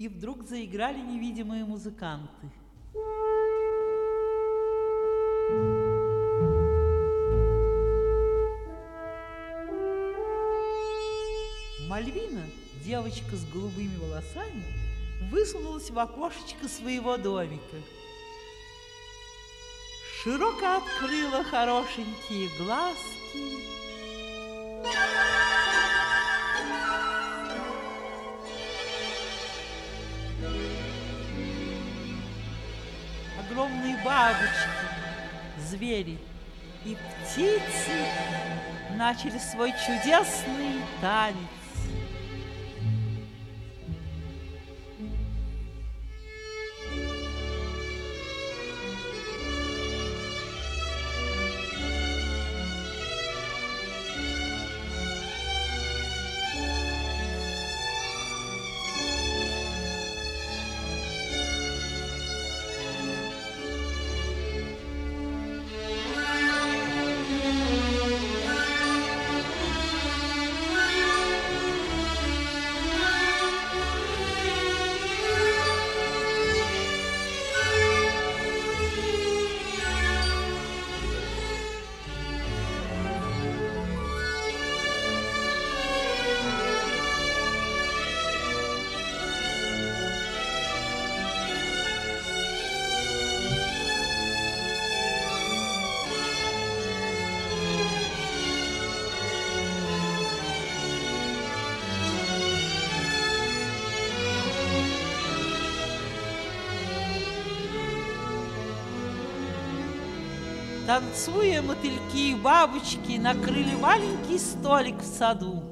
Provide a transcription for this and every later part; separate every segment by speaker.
Speaker 1: И вдруг заиграли невидимые музыканты. Мальвина, девочка с голубыми волосами, высунулась в окошечко своего домика. Широко открыла хорошенькие глазки. Бабочки, звери и птицы начали свой чудесный танец. Танцуя, мотыльки и бабочки накрыли маленький столик в саду.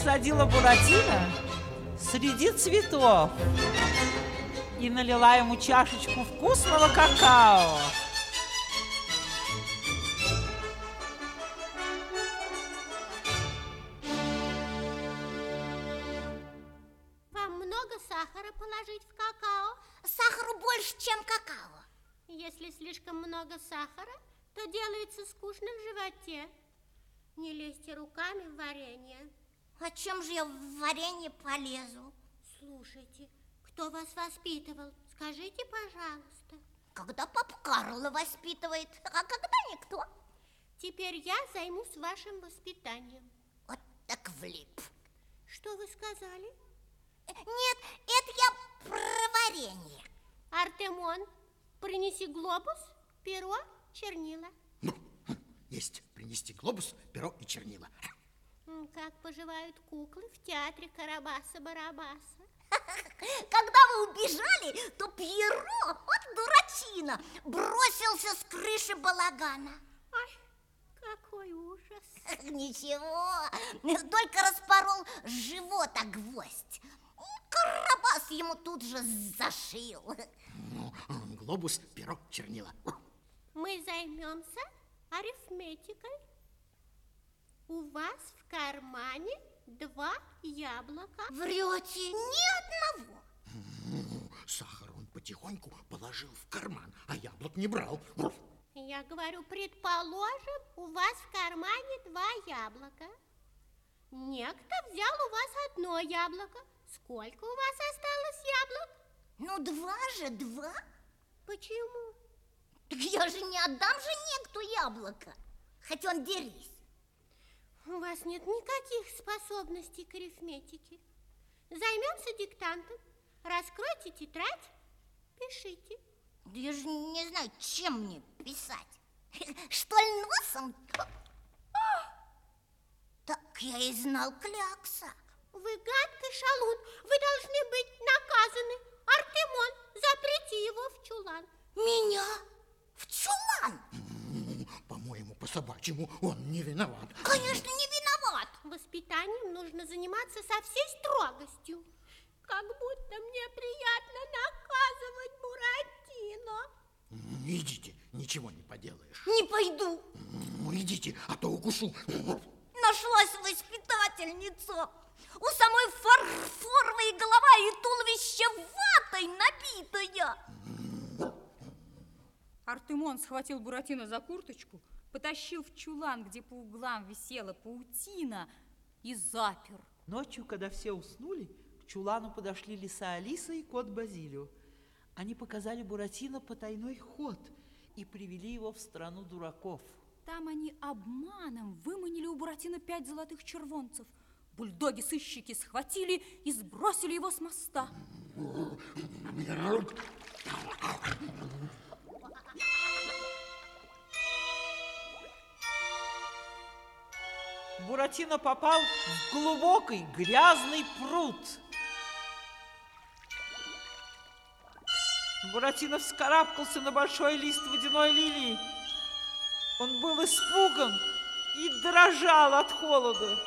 Speaker 1: Усадила Буратино среди цветов и налила ему чашечку вкусного какао.
Speaker 2: Чем же я в варенье полезу?
Speaker 3: Слушайте, кто вас воспитывал? Скажите, пожалуйста.
Speaker 2: Когда папа Карла воспитывает, а когда никто.
Speaker 3: Теперь я займусь вашим воспитанием.
Speaker 2: Вот так влип.
Speaker 3: Что вы сказали?
Speaker 2: Нет, это я про варенье.
Speaker 3: Артемон, принеси глобус, перо, чернила.
Speaker 4: Ну, есть принести глобус, перо и чернила.
Speaker 3: Как поживают куклы в театре Карабаса-Барабаса.
Speaker 2: Когда вы убежали, то Пьеро, вот дурачина, бросился с крыши балагана.
Speaker 3: Ай, какой ужас.
Speaker 2: Ничего, только распорол живот о гвоздь. Карабас ему тут же зашил.
Speaker 4: Ну, глобус, перо, чернила.
Speaker 3: Мы займемся арифметикой. У вас в кармане два яблока.
Speaker 2: Врете, ни одного.
Speaker 4: Сахар он потихоньку положил в карман, а яблок не брал.
Speaker 3: Я говорю, предположим, у вас в кармане два яблока. Некто взял у вас одно яблоко. Сколько у вас осталось яблок?
Speaker 2: Ну, два же, два.
Speaker 3: Почему?
Speaker 2: Так я же не отдам же некто яблоко. Хоть он дерись.
Speaker 3: У вас нет никаких способностей к арифметике. Займемся диктантом. Раскройте тетрадь, пишите.
Speaker 2: Да я же не знаю, чем мне писать. Что ли носом? Так я и знал клякса.
Speaker 3: Вы гадкий шалун, вы должны быть наказаны. Артемон, запрети его в чулан.
Speaker 2: Меня? В чулан?
Speaker 4: Ну, по-собачьему он не виноват.
Speaker 2: Конечно, не виноват.
Speaker 3: Воспитанием нужно заниматься со всей строгостью. как будто мне приятно наказывать Буратино.
Speaker 4: М, Идите, ничего не поделаешь.
Speaker 2: Не пойду.
Speaker 4: М, Идите, а то укушу.
Speaker 2: Нашлась воспитательница. У самой фарфоровая голова и туловище ватой набитая.
Speaker 5: Артемон схватил Буратино за курточку, потащил в чулан, где по углам висела паутина, и запер.
Speaker 1: Ночью, когда все уснули, к чулану подошли лиса Алиса и кот Базилио. Они показали Буратино потайной ход и привели его в страну дураков.
Speaker 5: Там они обманом выманили у Буратино пять золотых червонцев. Бульдоги-сыщики схватили и сбросили его с моста.
Speaker 1: Буратино попал в глубокий грязный пруд. Буратино вскарабкался на большой лист водяной лилии. Он был испуган и дрожал от холода.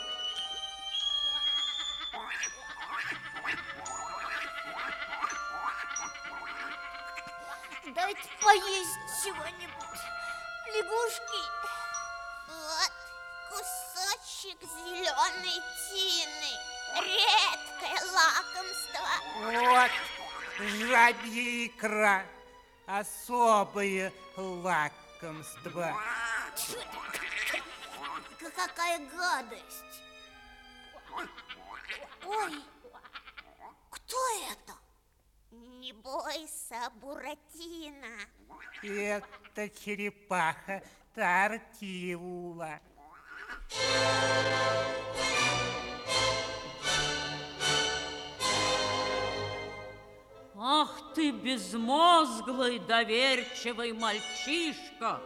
Speaker 2: Дайте поесть чего-нибудь. Лягушки.
Speaker 3: Кусочек зеленой тины. Редкое лакомство.
Speaker 6: Вот, жабья икра, особое лакомство.
Speaker 2: Какая гадость. Ой, кто это?
Speaker 3: Не бойся, Буратино.
Speaker 6: Это черепаха Тартиула.
Speaker 7: Ах ты, безмозглый, доверчивый мальчишка!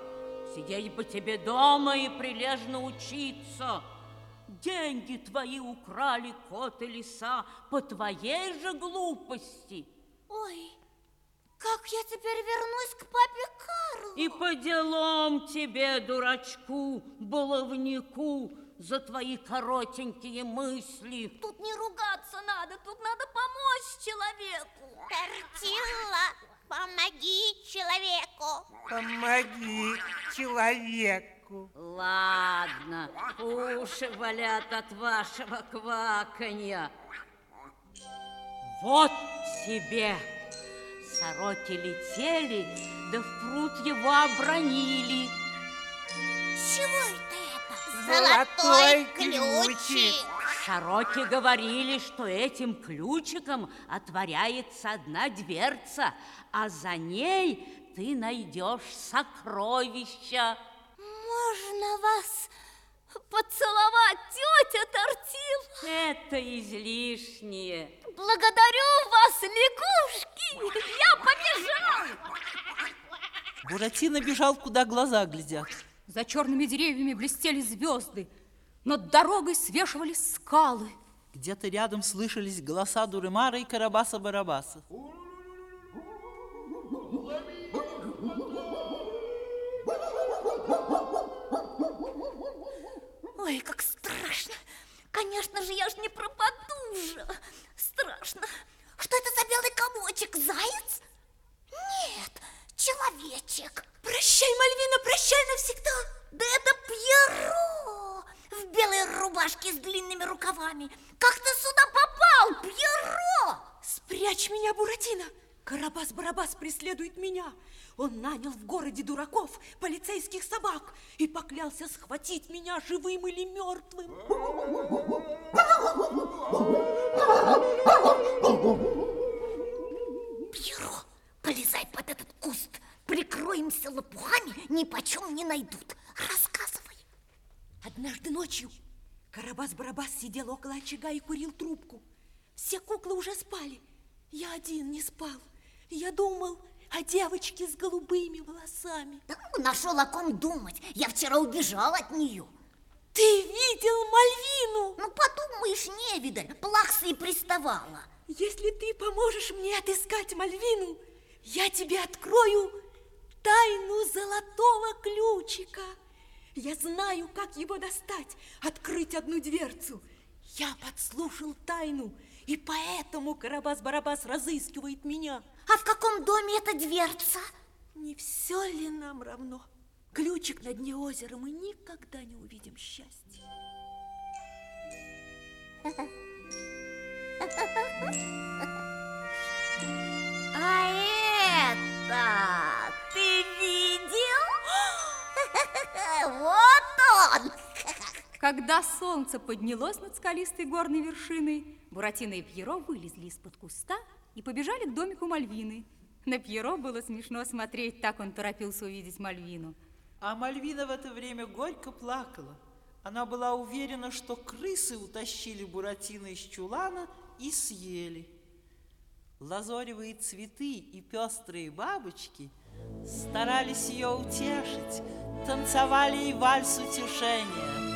Speaker 7: Сидеть бы тебе дома и прилежно учиться. Деньги твои украли кот и лиса по твоей же глупости.
Speaker 2: Ой, как я теперь вернусь к папе Карлу?
Speaker 7: И по делам тебе, дурачку, баловнику, за твои коротенькие мысли.
Speaker 2: Тут не ругаться надо, тут надо помочь человеку.
Speaker 3: Тортилла, помоги человеку.
Speaker 6: Помоги человеку.
Speaker 7: Ладно, уши болят от вашего кваканья. Вот тебе. Сороки летели, да в пруд его обронили.
Speaker 2: Чего это это?
Speaker 6: Золотой
Speaker 3: ключик.
Speaker 6: ключик.
Speaker 7: Сороки говорили, что этим ключиком отворяется одна дверца, а за ней ты найдешь сокровища.
Speaker 2: Можно вас поцеловать, тетя Тортил?
Speaker 7: Это излишнее.
Speaker 2: Благодарю вас, лягушки! Я побежал!
Speaker 1: Буратино бежал, куда глаза глядят.
Speaker 5: За черными деревьями блестели звезды. Над дорогой свешивались скалы.
Speaker 1: Где-то рядом слышались голоса Дурымара и Карабаса-Барабаса.
Speaker 2: Ой, как страшно! Конечно же, я ж не пропаду же! Страшно! Что это за белый комочек? Заяц? Нет, человечек! Прощай, Мальвина, прощай навсегда! Да это Пьеро! В белой рубашке с длинными рукавами! Как ты сюда попал, Пьеро?
Speaker 8: Спрячь меня, Буратино! Карабас-Барабас преследует меня. Он нанял в городе дураков, полицейских собак, и поклялся схватить меня живым или мертвым.
Speaker 2: Пьеро, полезай под этот куст. Прикроемся лопухами, ни почем не найдут. Рассказывай.
Speaker 8: Однажды ночью Карабас-Барабас сидел около очага и курил трубку. Все куклы уже спали. Я один не спал. Я думал о девочке с голубыми волосами.
Speaker 2: Да нашел о ком думать. Я вчера убежал от нее.
Speaker 8: Ты видел Мальвину?
Speaker 2: Ну, подумаешь, невидаль, плакса и приставала.
Speaker 8: Если ты поможешь мне отыскать Мальвину, я тебе открою тайну золотого ключика. Я знаю, как его достать, открыть одну дверцу. Я подслушал тайну И поэтому Карабас-Барабас разыскивает меня.
Speaker 2: А в каком доме эта дверца?
Speaker 8: Не все ли нам равно? Ключик на дне озера, мы никогда не увидим счастья.
Speaker 2: А это ты видел? Вот он!
Speaker 5: Когда солнце поднялось над скалистой горной вершиной, Буратино и Пьеро вылезли из-под куста и побежали к домику Мальвины. На Пьеро было смешно смотреть, так он торопился увидеть Мальвину.
Speaker 1: А Мальвина в это время горько плакала. Она была уверена, что крысы утащили Буратино из чулана и съели. Лазоревые цветы и пестрые бабочки старались ее утешить, танцевали ей вальс утешения.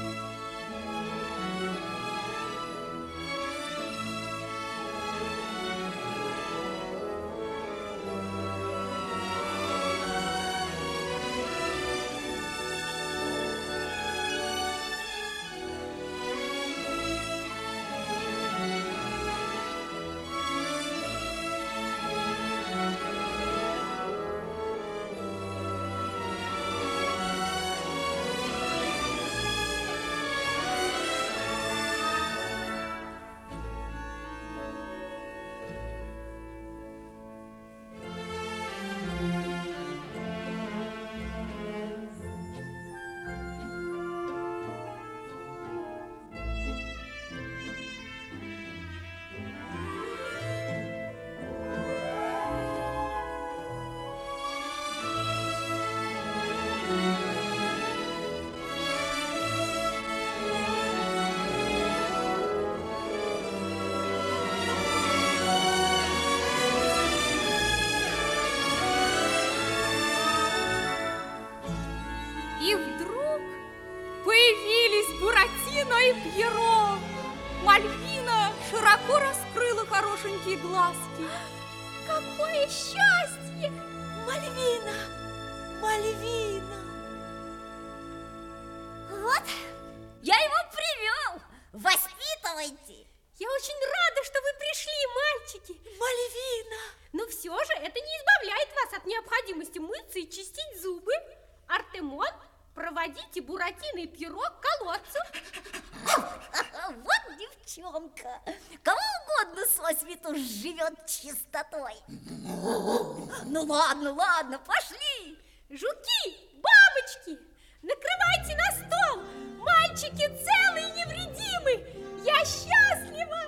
Speaker 5: Мальвина!
Speaker 2: Вот, я его привел. Воспитывайте.
Speaker 3: Я очень рада, что вы пришли, мальчики.
Speaker 8: Мальвина!
Speaker 3: Но все же это не избавляет вас от необходимости мыться и чистить зубы. Артемон, проводите Буратино и Пьеро к колодцу.
Speaker 2: Вот девчонка. Кого угодно со свету живет чистотой. Ну ладно, ладно, пошли.
Speaker 3: Жуки, бабочки, накрывайте на стол. Мальчики целы и невредимы. Я счастлива.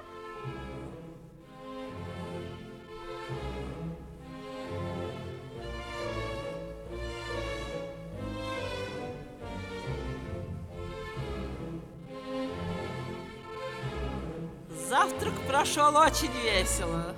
Speaker 1: Завтрак прошел очень весело.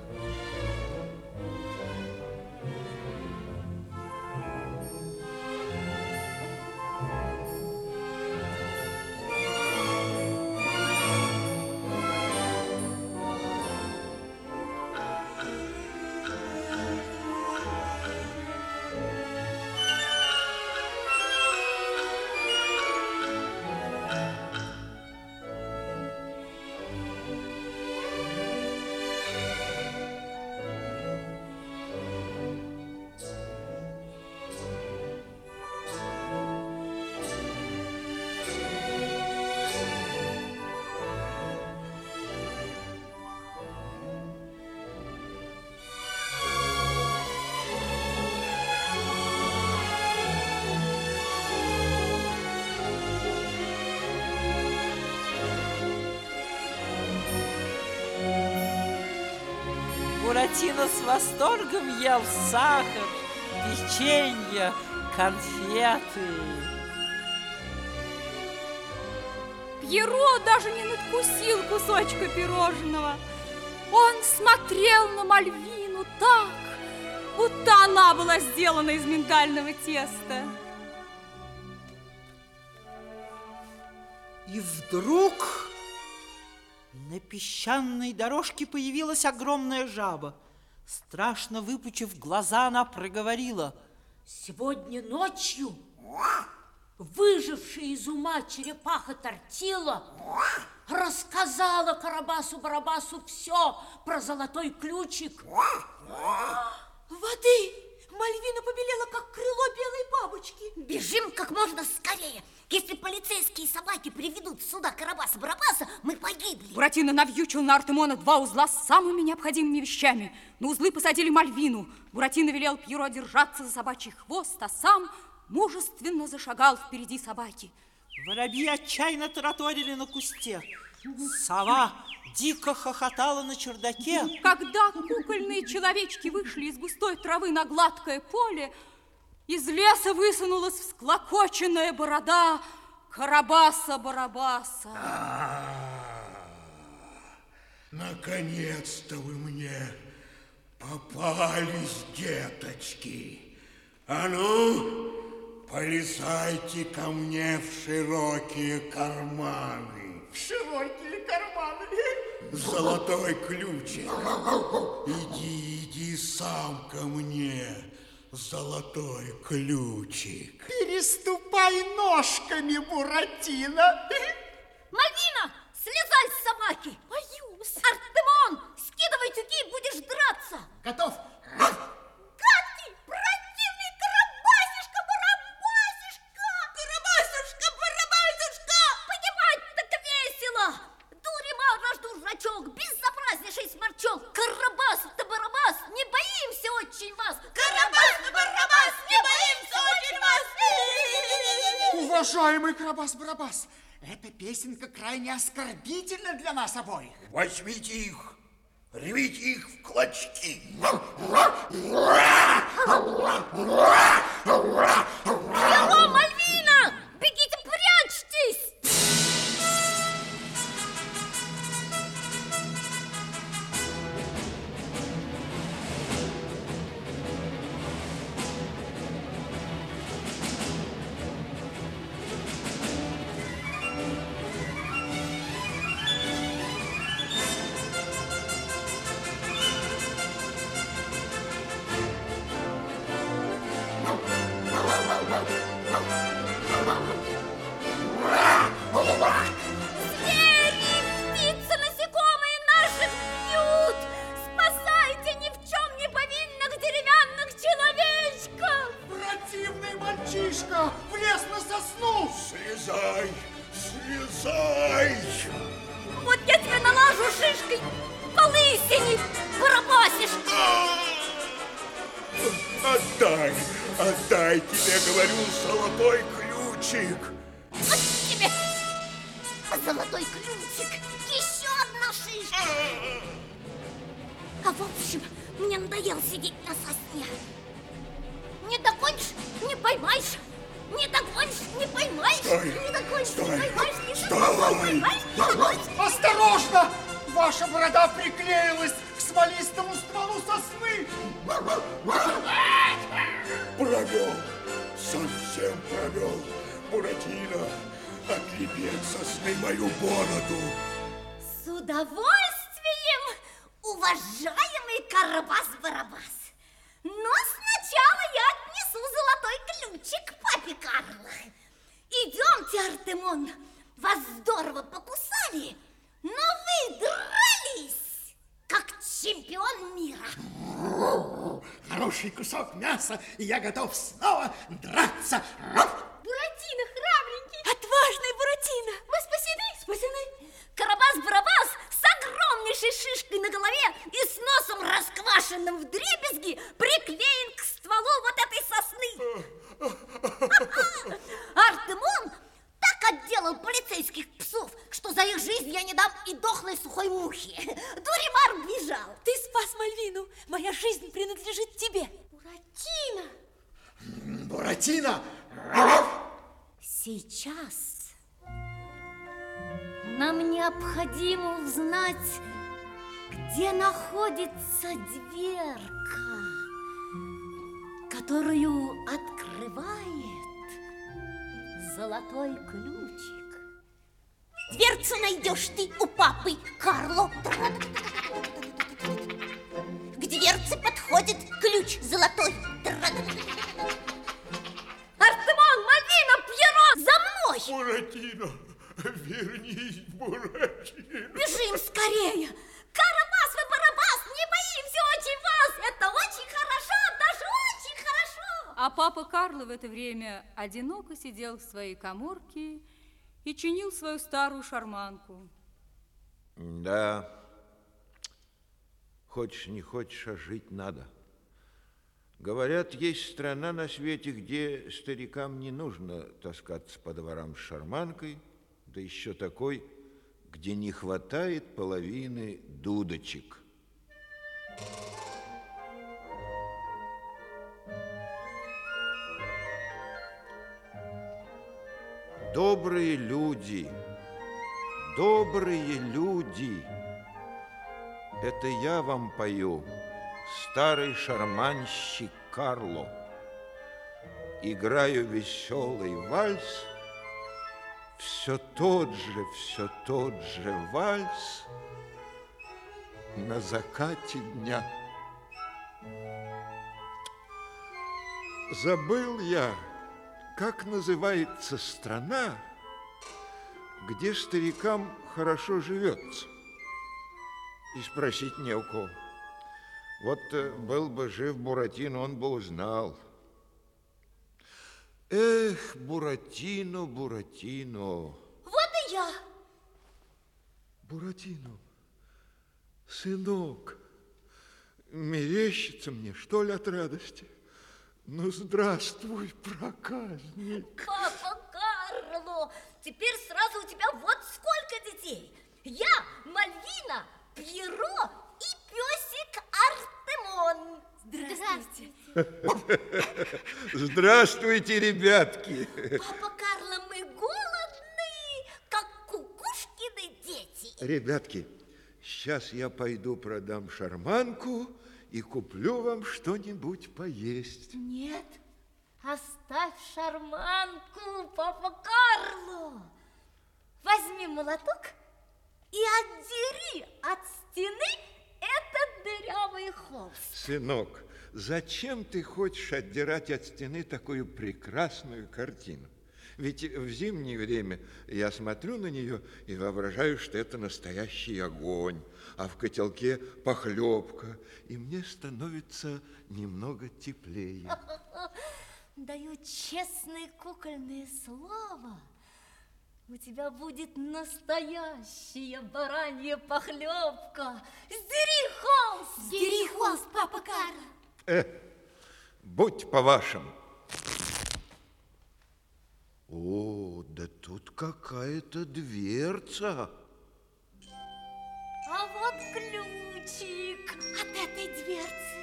Speaker 1: Буратино с восторгом ел сахар, печенье, конфеты.
Speaker 5: Пьеро даже не надкусил кусочка пирожного. Он смотрел на Мальвину так, будто она была сделана из миндального теста.
Speaker 1: И вдруг на песчаной дорожке появилась огромная жаба. Страшно выпучив глаза, она проговорила.
Speaker 7: Сегодня ночью выжившая из ума черепаха Тортила рассказала Карабасу-Барабасу все про золотой ключик.
Speaker 8: Воды! Мальвина побелела, как крыло белой бабочки.
Speaker 2: Бежим как можно скорее. Если полицейские собаки приведут сюда Карабаса-Барабаса, мы погибли.
Speaker 5: Буратино навьючил на Артемона два узла с самыми необходимыми вещами. На узлы посадили Мальвину. Буратино велел Пьеро держаться за собачий хвост, а сам мужественно зашагал впереди собаки.
Speaker 1: Воробьи отчаянно тараторили на кусте. Сова дико хохотала на чердаке.
Speaker 5: Когда кукольные человечки вышли из густой травы на гладкое поле, из леса высунулась всклокоченная борода Карабаса-Барабаса.
Speaker 4: Наконец-то вы мне попались, деточки. А ну, полезайте ко мне в широкие карманы. В широкие карманы? Золотой ключик. Иди, иди сам ко мне, золотой ключик.
Speaker 6: Переступай ножками, Буратино.
Speaker 2: Мальвина, слезай с собаки. Боюсь. Артемон, скидывай тюки, будешь драться.
Speaker 6: Готов.
Speaker 2: Гадкий, противный Карабасишка-Барабасишка! Карабасишка-Барабасишка! Погибать так весело! Дуримар наш дурачок, безобразнейший сморчок! Карабас-то Барабас, не боимся очень вас! Карабас-то Барабас, не боимся очень вас!
Speaker 6: Уважаемый Карабас-Барабас, эта песенка крайне оскорбительна для нас обоих.
Speaker 4: Возьмите их, рвите их в клочки.
Speaker 2: Его, Звери, в общем, мне надоело сидеть на сосне. Шишкой на голове и с носом расквашенным в дребезги приклеен к стволу вот этой сосны. Артемон так отделал полицейских псов, что за их жизнь я не дам и дохлой сухой мухи. Дуримар бежал.
Speaker 8: Ты спас Мальвину. Моя жизнь принадлежит тебе.
Speaker 2: Буратино.
Speaker 6: Буратино,
Speaker 2: Сейчас нам необходимо узнать, где находится дверка, которую открывает золотой ключик. Дверцу найдешь ты у папы Карло. К дверце подходит ключ золотой.
Speaker 5: Одиноко сидел в своей коморке и чинил свою старую шарманку.
Speaker 9: Да, хочешь не хочешь, а жить надо. Говорят, есть страна на свете, где старикам не нужно таскаться по дворам с шарманкой, да еще такой, где не хватает половины дудочек. Добрые люди, добрые люди, это я вам пою, старый шарманщик Карло. Играю веселый вальс, все тот же, все тот же вальс на закате дня. Забыл я, как называется страна, где старикам хорошо живется. И спросить не у кого. Вот э, был бы жив Буратино, он бы узнал. Эх, Буратино, Буратино.
Speaker 10: Вот и я.
Speaker 9: Буратино, сынок, мерещится мне, что ли, от радости? Ну, здравствуй, проказник.
Speaker 10: Папа Карло, теперь сразу у тебя вот сколько детей. Я, Мальвина, Пьеро и песик Артемон.
Speaker 3: Здравствуйте.
Speaker 9: Здравствуйте, ребятки.
Speaker 10: Папа Карло, мы голодны, как кукушкины дети.
Speaker 9: Ребятки, сейчас я пойду продам шарманку и куплю вам что-нибудь поесть.
Speaker 10: Нет, оставь шарманку, папа Карло. Возьми молоток и отдери от стены этот дырявый холст.
Speaker 9: Сынок, зачем ты хочешь отдирать от стены такую прекрасную картину? Ведь в зимнее время я смотрю на нее и воображаю, что это настоящий огонь, а в котелке похлебка, и мне становится немного теплее.
Speaker 10: Даю честное кукольное слово. У тебя будет настоящая баранья похлебка. Сдери холст!
Speaker 3: Сдери холст, папа Карло.
Speaker 9: Э, будь по-вашему. О, да тут какая-то дверца.
Speaker 10: А вот ключик от этой дверцы.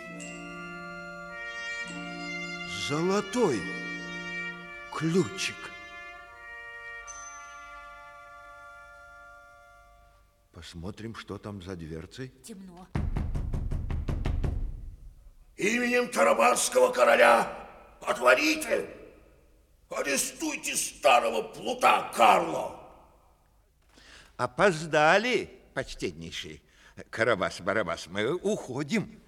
Speaker 9: Золотой ключик. Посмотрим, что там за дверцей.
Speaker 10: Темно.
Speaker 4: Именем Тарабарского короля отворите! Арестуйте старого плута Карло!
Speaker 9: Опоздали, почтеннейший Карабас-Барабас. Мы уходим.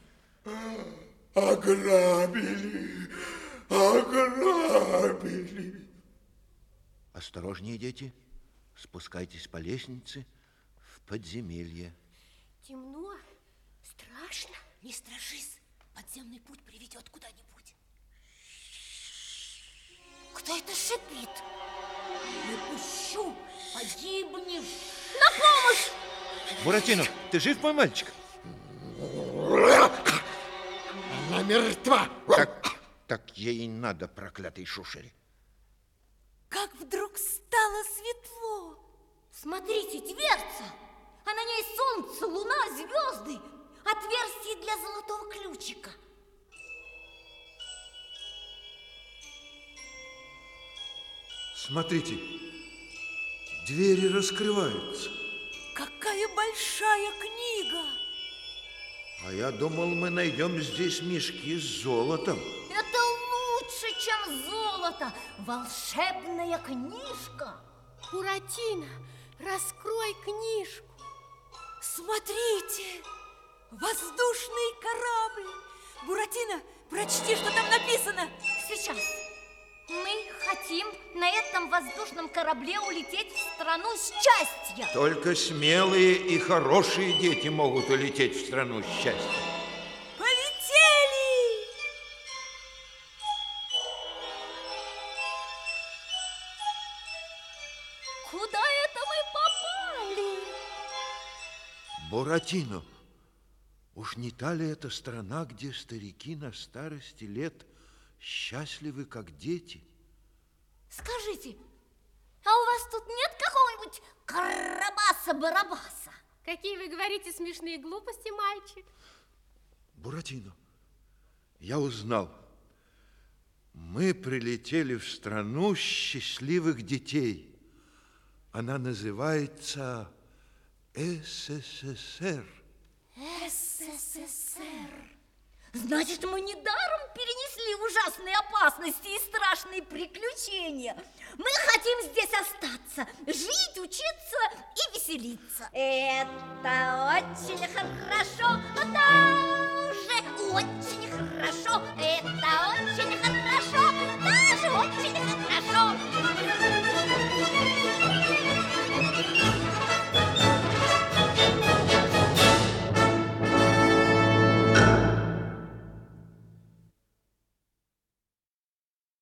Speaker 4: Ограбили! Ограбили!
Speaker 9: Осторожнее, дети. Спускайтесь по лестнице в подземелье.
Speaker 3: Темно, страшно.
Speaker 10: Не страшись, подземный путь приведет куда-нибудь. Кто это шипит? Не пущу, погибнешь. На помощь!
Speaker 9: Буратино, ты жив, мой мальчик?
Speaker 4: Она мертва!
Speaker 9: Так, так ей и надо, проклятый шушере.
Speaker 8: Как вдруг стало светло.
Speaker 10: Смотрите, дверца! А на ней солнце, луна, звезды. Отверстие для золотого ключика.
Speaker 9: Смотрите, двери раскрываются.
Speaker 8: Какая большая книга.
Speaker 9: А я думал, мы найдем здесь мешки с золотом.
Speaker 10: Это лучше, чем золото. Волшебная книжка.
Speaker 3: Буратино, раскрой книжку.
Speaker 8: Смотрите, воздушный корабль. Буратино, прочти, что там написано.
Speaker 10: Сейчас. Мы хотим на этом воздушном корабле улететь в страну счастья.
Speaker 9: Только смелые и хорошие дети могут улететь в страну счастья.
Speaker 8: Полетели! Куда это мы попали?
Speaker 9: Буратино, уж не та ли это страна, где старики на старости лет – счастливы, как дети?
Speaker 2: Скажите, а у вас тут нет какого-нибудь Карабаса-Барабаса?
Speaker 3: Какие вы говорите смешные глупости, мальчик?
Speaker 9: Буратино, я узнал. Мы прилетели в страну счастливых детей. Она называется СССР.
Speaker 2: СССР. Значит, мы недаром перенесли ужасные опасности и страшные приключения. Мы хотим здесь остаться, жить, учиться и веселиться. Это очень хорошо, а это уже очень хорошо. Это очень хорошо, даже очень хорошо.